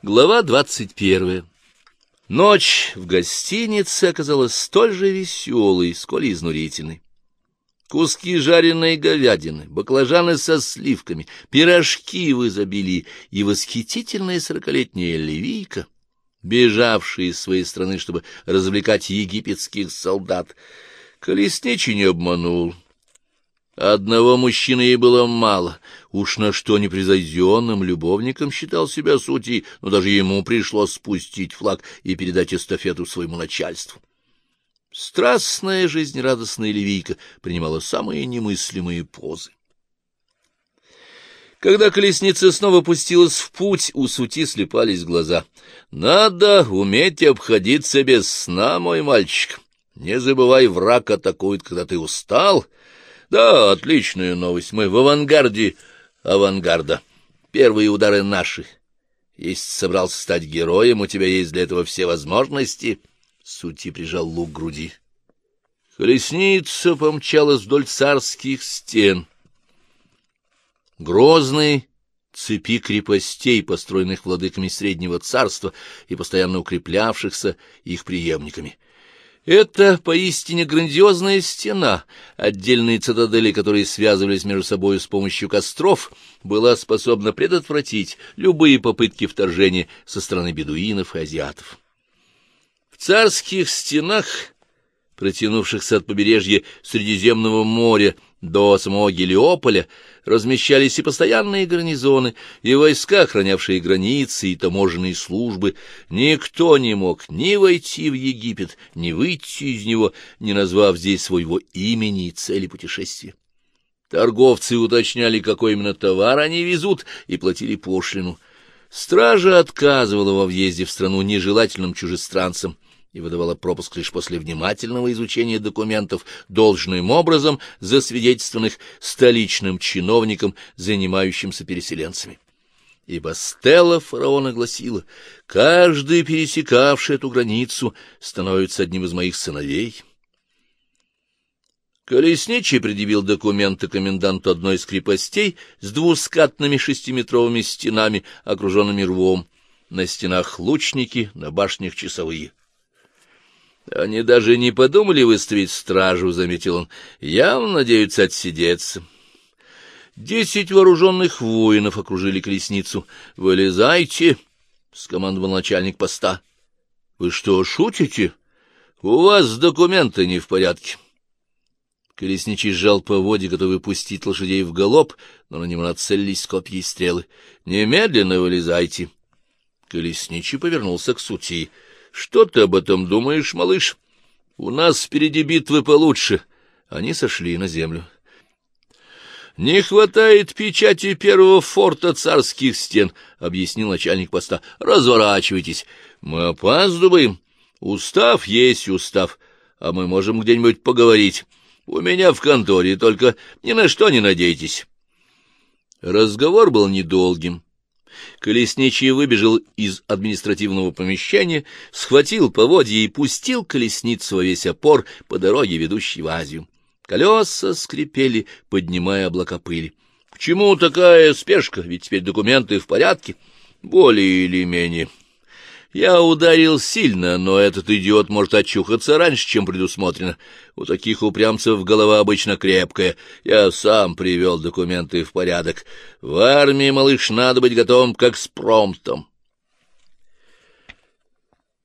Глава двадцать первая. Ночь в гостинице оказалась столь же веселой, сколь и изнурительной. Куски жареной говядины, баклажаны со сливками, пирожки в изобилии и восхитительная сорокалетняя левийка, бежавшая из своей страны, чтобы развлекать египетских солдат, колесничий не обманул. Одного мужчины ей было мало, уж на что непревзойденным любовником считал себя сути, но даже ему пришлось спустить флаг и передать эстафету своему начальству. Страстная жизнерадостная левийка принимала самые немыслимые позы. Когда колесница снова пустилась в путь, у сути слепались глаза. «Надо уметь обходиться без сна, мой мальчик. Не забывай, враг атакует, когда ты устал». Да, отличная новость. Мы в авангарде авангарда. Первые удары наши. Если собрался стать героем, у тебя есть для этого все возможности. Сути прижал лук к груди. Колесница помчалась вдоль царских стен. Грозные цепи крепостей, построенных владыками Среднего Царства и постоянно укреплявшихся их преемниками — это поистине грандиозная стена, отдельные цитадели, которые связывались между собой с помощью костров, была способна предотвратить любые попытки вторжения со стороны бедуинов и азиатов. В царских стенах, протянувшихся от побережья Средиземного моря до самого Гелиополя, размещались и постоянные гарнизоны, и войска, охранявшие границы и таможенные службы. Никто не мог ни войти в Египет, ни выйти из него, не назвав здесь своего имени и цели путешествия. Торговцы уточняли, какой именно товар они везут, и платили пошлину. Стража отказывала во въезде в страну нежелательным чужестранцам — и выдавала пропуск лишь после внимательного изучения документов, должным образом засвидетельствованных столичным чиновником, занимающимся переселенцами. Ибо стела фараона гласила, каждый, пересекавший эту границу, становится одним из моих сыновей. Колесничий предъявил документы коменданту одной из крепостей с двускатными шестиметровыми стенами, окруженными рвом. На стенах лучники, на башнях часовые. Они даже не подумали выставить стражу, — заметил он. Явно надеются отсидеться. Десять вооруженных воинов окружили колесницу. «Вылезайте!» — скомандовал начальник поста. «Вы что, шутите? У вас документы не в порядке». Колесничий сжал по воде, готовый пустить лошадей в галоп, но на него нацелились копья и стрелы. «Немедленно вылезайте!» Колесничий повернулся к сути. Что ты об этом думаешь, малыш? У нас впереди битвы получше. Они сошли на землю. «Не хватает печати первого форта царских стен», — объяснил начальник поста. «Разворачивайтесь. Мы опаздываем. Устав есть устав, а мы можем где-нибудь поговорить. У меня в конторе, только ни на что не надейтесь». Разговор был недолгим. Колесничий выбежал из административного помещения, схватил поводья и пустил колесницу во весь опор по дороге, ведущей в Азию. Колеса скрипели, поднимая облака пыли. — К чему такая спешка? Ведь теперь документы в порядке. Более или менее. Я ударил сильно, но этот идиот может очухаться раньше, чем предусмотрено. У таких упрямцев голова обычно крепкая. Я сам привел документы в порядок. В армии, малыш, надо быть готовым как с промптом.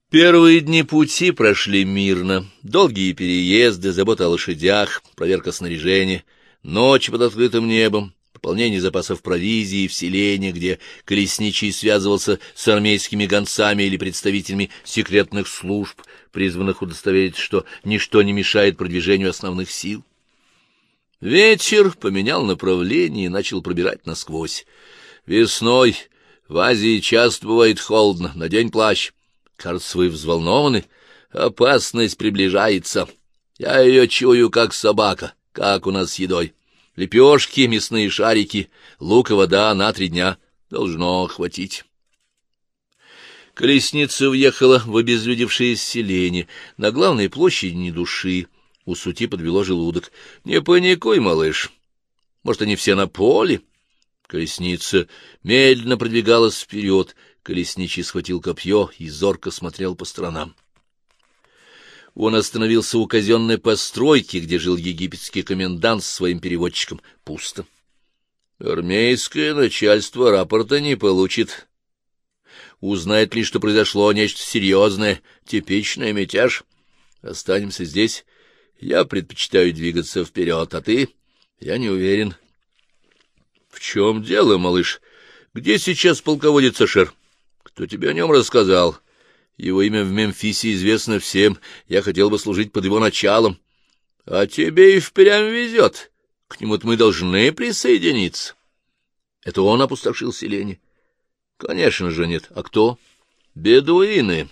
Первые дни пути прошли мирно. Долгие переезды, забота о лошадях, проверка снаряжения, ночь под открытым небом, пополнение запасов провизии в селении, где колесничий связывался с армейскими гонцами или представителями секретных служб, призванных удостоверить, что ничто не мешает продвижению основных сил. Вечер поменял направление и начал пробирать насквозь. Весной в Азии часто бывает холодно, надень плащ. Кажется, вы взволнованы. Опасность приближается. Я ее чую, как собака, как у нас с едой. Лепешки, мясные шарики, лук и вода на три дня. Должно хватить. Колесница въехала в обезлюдевшее селение. На главной площади ни души. У сути подвело желудок. — Не паникуй, малыш. Может, они все на поле? Колесница медленно продвигалась вперед. Колесничий схватил копье и зорко смотрел по сторонам. Он остановился у казенной постройки, где жил египетский комендант с своим переводчиком. Пусто. Армейское начальство рапорта не получит. Узнает ли, что произошло нечто серьезное, типичный мятеж. Останемся здесь. Я предпочитаю двигаться вперед, а ты? Я не уверен. — В чем дело, малыш? Где сейчас полководец Ашер? Кто тебе о нем рассказал? Его имя в Мемфисе известно всем. Я хотел бы служить под его началом. А тебе и впрямь везет. К нему-то мы должны присоединиться. Это он опустошил селение? Конечно же нет. А кто? Бедуины.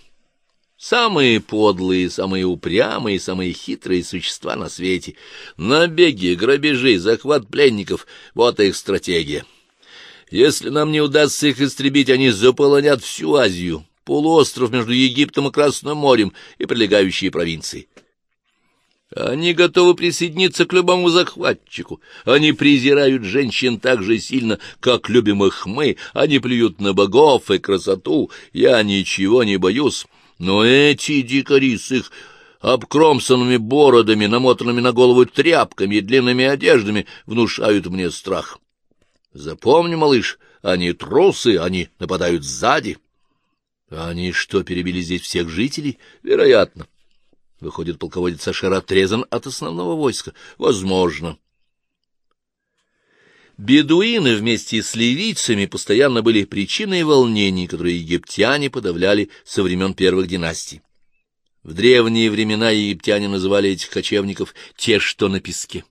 Самые подлые, самые упрямые, самые хитрые существа на свете. Набеги, грабежи, захват пленников — вот их стратегия. Если нам не удастся их истребить, они заполонят всю Азию, полуостров между Египтом и Красным морем и прилегающие провинции. Они готовы присоединиться к любому захватчику. Они презирают женщин так же сильно, как любим их мы. Они плюют на богов и красоту. Я ничего не боюсь. Но эти дикари с их обкромсанными бородами, намотанными на голову тряпками и длинными одеждами внушают мне страх. Запомни, малыш, они трусы, они нападают сзади. Они что, перебили здесь всех жителей? Вероятно. Выходит, полководец Ашер отрезан от основного войска. Возможно. Бедуины вместе с ливийцами постоянно были причиной волнений, которые египтяне подавляли со времен первых династий. В древние времена египтяне называли этих кочевников «те, что на песке».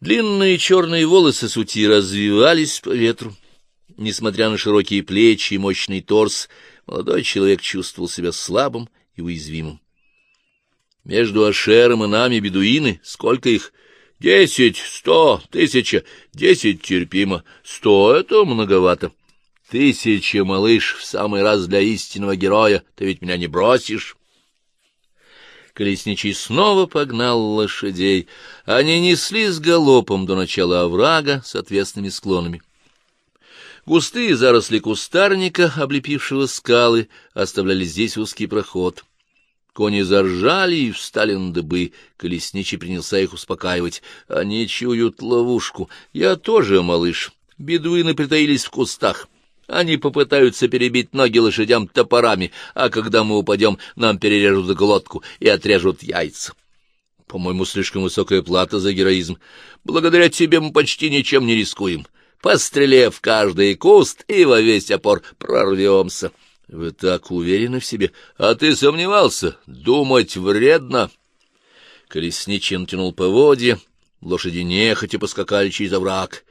Длинные черные волосы сути развивались по ветру. Несмотря на широкие плечи и мощный торс, молодой человек чувствовал себя слабым и уязвимым. Между Ашером и нами бедуины, сколько их? Десять, сто, тысяча, десять терпимо, сто — это многовато. Тысяча, малыш, в самый раз для истинного героя, ты ведь меня не бросишь. Колесничий снова погнал лошадей. Они неслись галопом до начала оврага с отвесными склонами. Густые заросли кустарника, облепившего скалы, оставляли здесь узкий проход. Кони заржали и встали на дыбы. Колесничий принялся их успокаивать. Они чуют ловушку. Я тоже, малыш. Бедуины притаились в кустах. Они попытаются перебить ноги лошадям топорами, а когда мы упадем, нам перережут глотку и отрежут яйца. По-моему, слишком высокая плата за героизм. Благодаря тебе мы почти ничем не рискуем. Пострелев каждый куст и во весь опор прорвемся. Вы так уверены в себе? А ты сомневался? Думать вредно. Колесничий натянул поводья, лошади нехотя поскакали через овраг.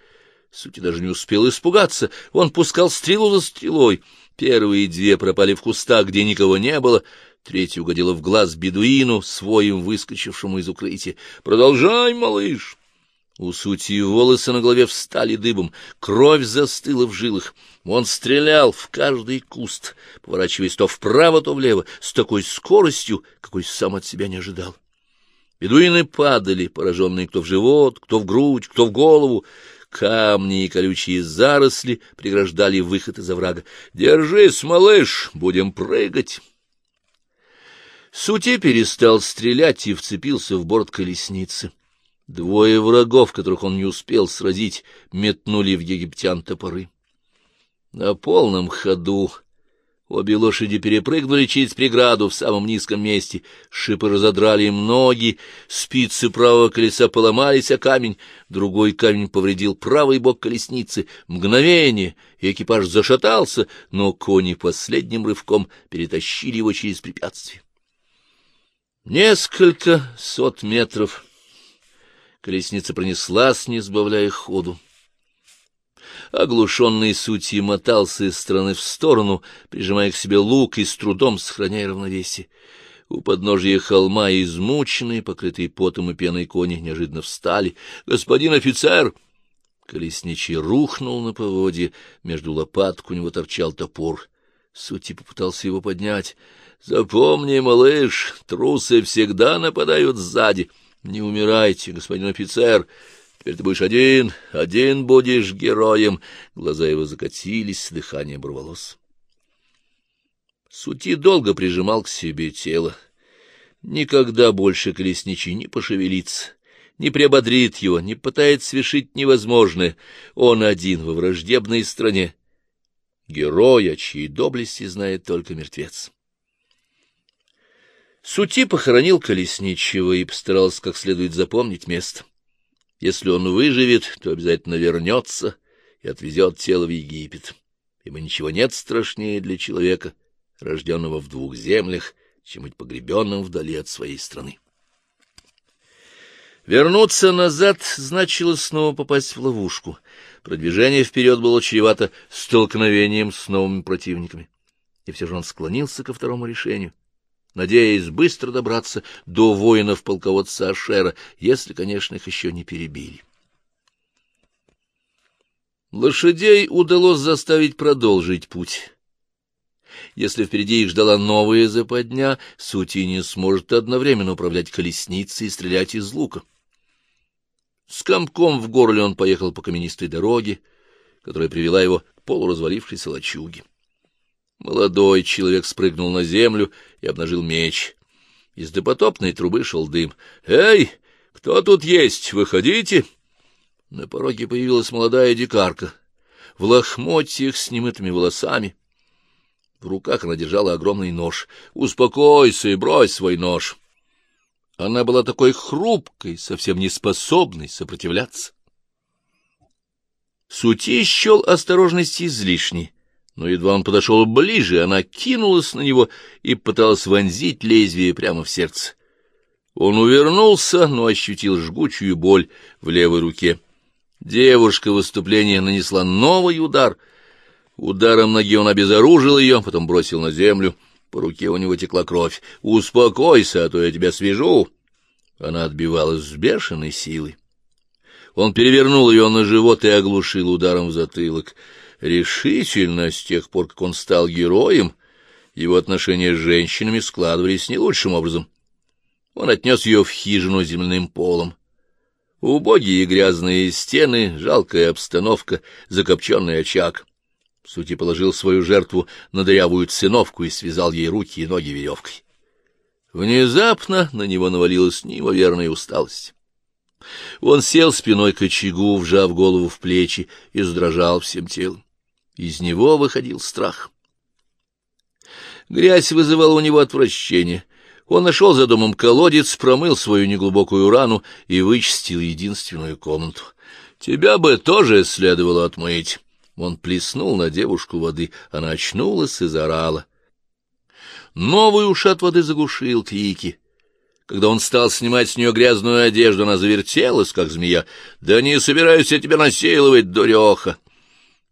Сути даже не успел испугаться. Он пускал стрелу за стрелой. Первые две пропали в кустах, где никого не было. Третья угодила в глаз бедуину, своим выскочившему из укрытия. «Продолжай, малыш!» У сути волосы на голове встали дыбом, кровь застыла в жилах. Он стрелял в каждый куст, поворачиваясь то вправо, то влево, с такой скоростью, какой сам от себя не ожидал. Бедуины падали, пораженные кто в живот, кто в грудь, кто в голову. Камни и колючие заросли преграждали выход из оврага. «Держись, малыш, будем прыгать!» Сути перестал стрелять и вцепился в борт колесницы. Двое врагов, которых он не успел сразить, метнули в египтян топоры. На полном ходу Обе лошади перепрыгнули через преграду в самом низком месте, шипы разодрали им ноги, спицы правого колеса поломались, а камень, другой камень повредил правый бок колесницы. Мгновение, и экипаж зашатался, но кони последним рывком перетащили его через препятствие. Несколько сот метров колесница пронеслась, не сбавляя ходу. Оглушенный сути мотался из стороны в сторону, прижимая к себе лук и с трудом сохраняя равновесие. У подножия холма измученные, покрытые потом и пеной кони, неожиданно встали. «Господин офицер!» Колесничий рухнул на поводье, между лопаток у него торчал топор. Сути попытался его поднять. «Запомни, малыш, трусы всегда нападают сзади. Не умирайте, господин офицер!» Теперь ты будешь один, один будешь героем. Глаза его закатились, дыхание оборвалось. Сути долго прижимал к себе тело. Никогда больше колесничий не пошевелится, не приободрит его, не пытается свершить невозможное. Он один во враждебной стране. Герой, о чьей доблести знает только мертвец. Сути похоронил Колесничего и постарался как следует запомнить место. Если он выживет, то обязательно вернется и отвезет тело в Египет, ибо ничего нет страшнее для человека, рожденного в двух землях, чем быть погребенным вдали от своей страны. Вернуться назад значило снова попасть в ловушку. Продвижение вперед было чревато столкновением с новыми противниками. И все же он склонился ко второму решению надеясь быстро добраться до воинов полководца Ашера, если, конечно, их еще не перебили. Лошадей удалось заставить продолжить путь. Если впереди их ждала новая западня, Сути не сможет одновременно управлять колесницей и стрелять из лука. С комком в горле он поехал по каменистой дороге, которая привела его к полуразвалившейся лачуге. Молодой человек спрыгнул на землю и обнажил меч. Из допотопной трубы шел дым. «Эй, кто тут есть? Выходите!» На пороге появилась молодая дикарка, в лохмотьях с немытыми волосами. В руках она держала огромный нож. «Успокойся и брось свой нож!» Она была такой хрупкой, совсем не способной сопротивляться. Сути счел осторожность излишней но едва он подошел ближе, она кинулась на него и пыталась вонзить лезвие прямо в сердце. Он увернулся, но ощутил жгучую боль в левой руке. Девушка в выступлении нанесла новый удар. Ударом ноги он обезоружил ее, потом бросил на землю. По руке у него текла кровь. «Успокойся, а то я тебя свяжу!» Она отбивалась с бешеной силой. Он перевернул ее на живот и оглушил ударом в затылок. Решительно, с тех пор, как он стал героем, его отношения с женщинами складывались не лучшим образом. Он отнес ее в хижину земляным полом. Убогие грязные стены, жалкая обстановка, закопченный очаг. В сути, положил свою жертву на дырявую циновку и связал ей руки и ноги веревкой. Внезапно на него навалилась неимоверная усталость. Он сел спиной к очагу, вжав голову в плечи, и задрожал всем телом. Из него выходил страх. Грязь вызывала у него отвращение. Он нашел за домом колодец, промыл свою неглубокую рану и вычистил единственную комнату. «Тебя бы тоже следовало отмыть». Он плеснул на девушку воды, она очнулась и заорала. Новый ушат воды заглушил крики. Когда он стал снимать с нее грязную одежду, она завертелась, как змея. «Да не собираюсь я тебя насиловать, дуреха!»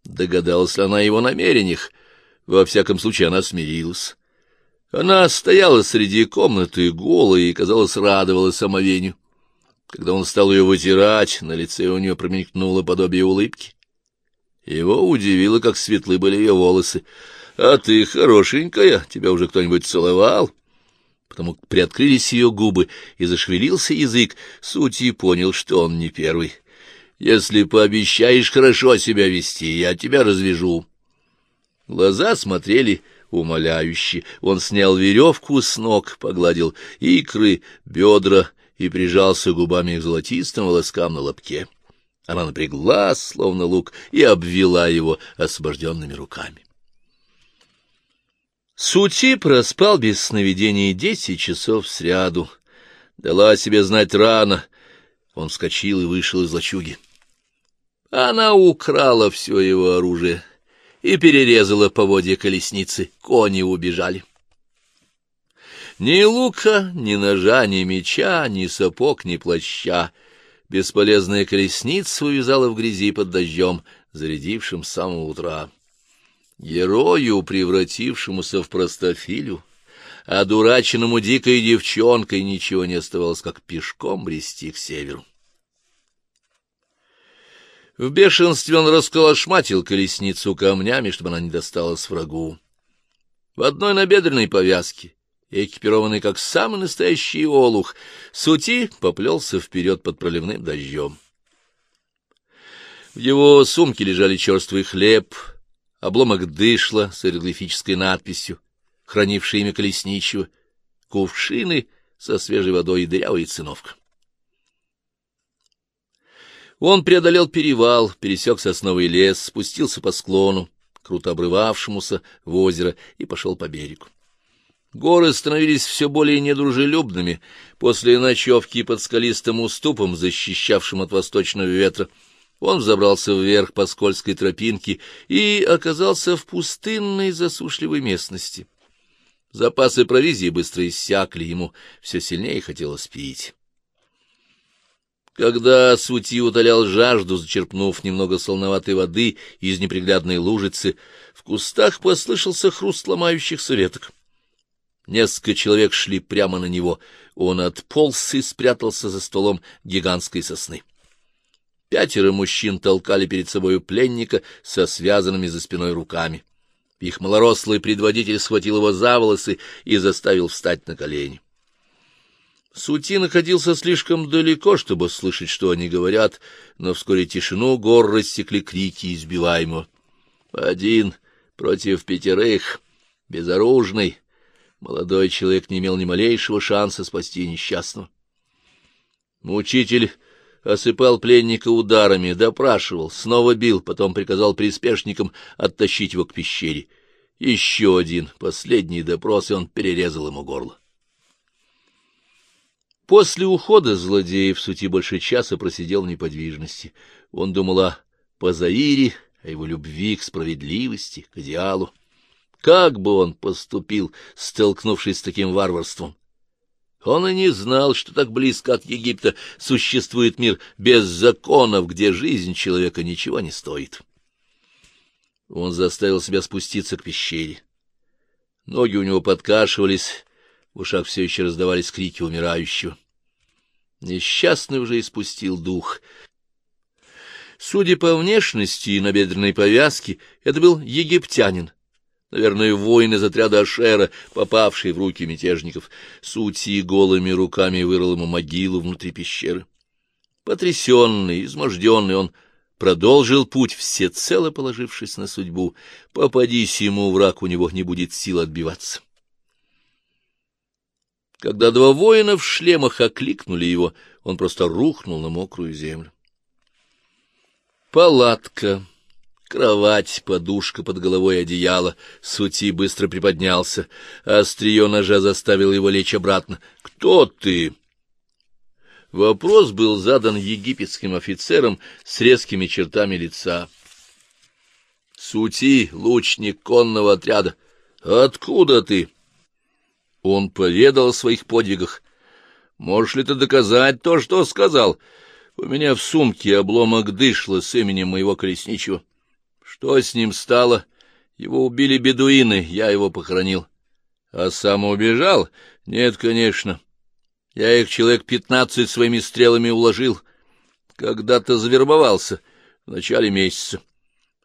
Догадалась ли она о его намерениях? Во всяком случае, она смирилась. Она стояла среди комнаты голая и, казалось, радовалась омовению. Когда он стал ее вытирать, на лице у нее промелькнуло подобие улыбки. Его удивило, как светлы были ее волосы. — А ты хорошенькая, тебя уже кто-нибудь целовал? Потому приоткрылись ее губы, и зашевелился язык. Суть и понял, что он не первый. Если пообещаешь хорошо себя вести, я тебя развяжу. Глаза смотрели умоляюще. Он снял веревку с ног, погладил икры, бедра и прижался губами к золотистым волоскам на лобке. Она напряглась, словно лук, и обвела его освобожденными руками. Сути проспал без сновидений десять часов сряду. Дала себе знать рано. Он вскочил и вышел из лачуги. Она украла все его оружие и перерезала поводья колесницы. Кони убежали. Ни лука, ни ножа, ни меча, ни сапог, ни плаща. Бесполезная колесница увязала в грязи под дождем, зарядившим с самого утра. Герою, превратившемуся в простофилю, одураченному дикой девчонкой, ничего не оставалось, как пешком брести к северу. В бешенстве он расколошматил колесницу камнями, чтобы она не досталась врагу. В одной набедренной повязке, экипированный как самый настоящий олух, Сути поплелся вперед под проливным дождем. В его сумке лежали черствый хлеб, обломок дышла с иероглифической надписью, хранивший имя Колесничего, кувшины со свежей водой и дырявая циновка. Он преодолел перевал, пересек сосновый лес, спустился по склону, круто обрывавшемуся в озеро, и пошел по берегу. Горы становились все более недружелюбными после ночевки под скалистым уступом, защищавшим от восточного ветра. Он взобрался вверх по скользкой тропинке и оказался в пустынной засушливой местности. Запасы провизии быстро иссякли, ему все сильнее хотелось пить. Когда Сути утолял жажду, зачерпнув немного солоноватой воды из неприглядной лужицы, в кустах послышался хруст ломающихся веток. Несколько человек шли прямо на него. Он отполз и спрятался за столом гигантской сосны. Пятеро мужчин толкали перед собою пленника со связанными за спиной руками. Их малорослый предводитель схватил его за волосы и заставил встать на колени. Сути находился слишком далеко, чтобы слышать, что они говорят, но вскоре тишину гор рассекли крики избиваемого. Один против пятерых, безоружный, молодой человек не имел ни малейшего шанса спасти несчастного. Мучитель осыпал пленника ударами, допрашивал, снова бил, потом приказал приспешникам оттащить его к пещере. Еще один, последний допрос, и он перерезал ему горло. После ухода злодеев Сути больше часа просидел в неподвижности. Он думал о Пазаире, о его любви к справедливости, к идеалу. Как бы он поступил, столкнувшись с таким варварством? Он и не знал, что так близко от Египта существует мир без законов, где жизнь человека ничего не стоит. Он заставил себя спуститься к пещере. Ноги у него подкашивались, в ушах все еще раздавались крики умирающего. Несчастный уже испустил дух. Судя по внешности и набедренной повязке, это был египтянин. Наверное, воин из отряда Ашера, попавший в руки мятежников. Сути голыми руками вырыл ему могилу внутри пещеры. Потрясенный, изможденный, он продолжил путь, всецело положившись на судьбу. Попадись ему враг, у него не будет сил отбиваться. Когда два воина в шлемах окликнули его, он просто рухнул на мокрую землю. Палатка, кровать, подушка под головой одеяло. Сути быстро приподнялся. Острие ножа заставило его лечь обратно. «Кто ты?» Вопрос был задан египетским офицером с резкими чертами лица. «Сути, лучник конного отряда. Откуда ты?» Он поведал о своих подвигах. Можешь ли ты доказать то, что сказал? У меня в сумке обломок дышла с именем моего колесничего. Что с ним стало? Его убили бедуины, я его похоронил. А сам убежал? Нет, конечно. Я их человек пятнадцать своими стрелами уложил. Когда-то завербовался в начале месяца.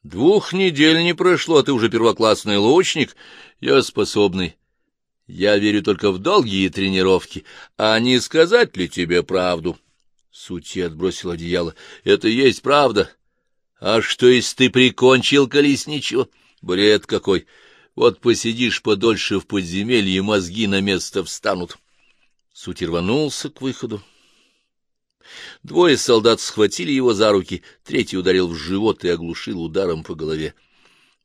Двух недель не прошло, а ты уже первоклассный лучник. Я способный. Я верю только в долгие тренировки, а не сказать ли тебе правду? Сути отбросил одеяло. Это есть правда. А что, если ты прикончил колесничего? Бред какой! Вот посидишь подольше в подземелье, мозги на место встанут. Сути рванулся к выходу. Двое солдат схватили его за руки, третий ударил в живот и оглушил ударом по голове.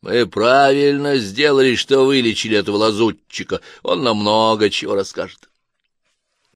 Мы правильно сделали, что вылечили этого лазутчика. Он нам много чего расскажет.